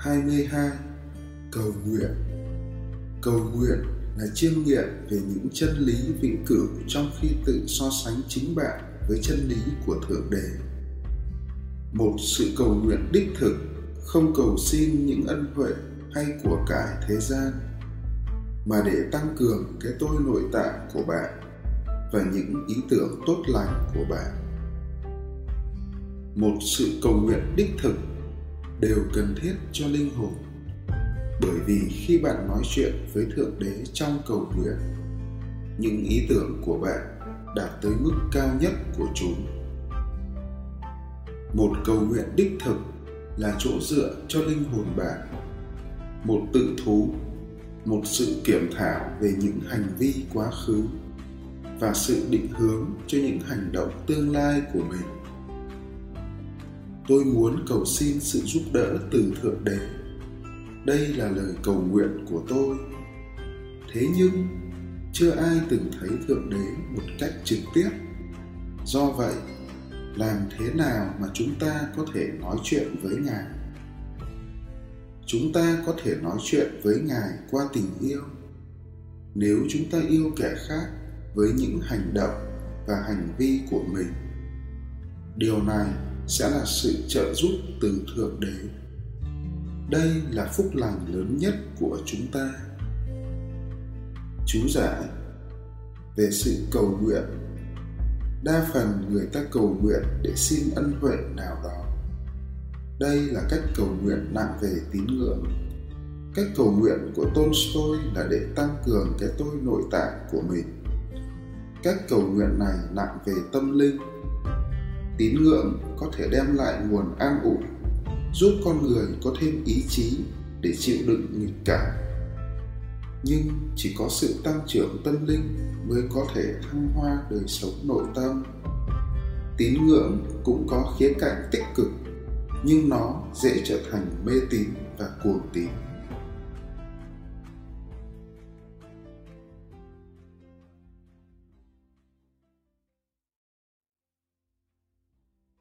22 Cầu nguyện. Cầu nguyện là chiêm nghiệm về những chân lý vĩnh cửu trong khi tự so sánh chính bạn với chân lý của Thượng Đế. Một sự cầu nguyện đích thực, không cầu xin những ân huệ hay của cải thế gian, mà để tăng cường cái tôi nội tại của bạn và những ý tưởng tốt lành của bạn. Một sự cầu nguyện đích thực đều cần thiết cho linh hồn. Bởi vì khi bạn nói chuyện với thượng đế trong cầu nguyện, những ý tưởng của bạn đạt tới mức cao nhất của chúng. Một cầu nguyện đích thực là chỗ dựa cho linh hồn bạn. Một tự thú, một sự kiểm thảo về những hành vi quá khứ và sự định hướng cho những hành động tương lai của mình tôi muốn cầu xin sự giúp đỡ từ thượng đế. Đây là lời cầu nguyện của tôi. Thế nhưng, chưa ai từng thấy thượng đế một cách trực tiếp. Do vậy, làm thế nào mà chúng ta có thể nói chuyện với ngài? Chúng ta có thể nói chuyện với ngài qua tình yêu. Nếu chúng ta yêu kẻ khác với những hành động và hành vi của mình, điều này sẽ là sự trợ giúp từ thượng đế. Đây là phúc lành lớn nhất của chúng ta. Chú giải về sự cầu nguyện. Đa phần người ta cầu nguyện để xin ân huệ nào đó. Đây là cách cầu nguyện nặng về tín ngưỡng. Cách cầu nguyện của tolstoy là để tăng cường cái tôi nội tại của mình. Cách cầu nguyện này nặng về tâm linh tín ngưỡng có thể đem lại nguồn an ủi, giúp con người có thêm ý chí để chịu đựng nghịch cảnh. Nhưng chỉ có sự tăng trưởng tâm linh mới có thể thăng hoa đời sống nội tâm. Tín ngưỡng cũng có khía cạnh tích cực, nhưng nó dễ trở thành mê tín và cuồng tín.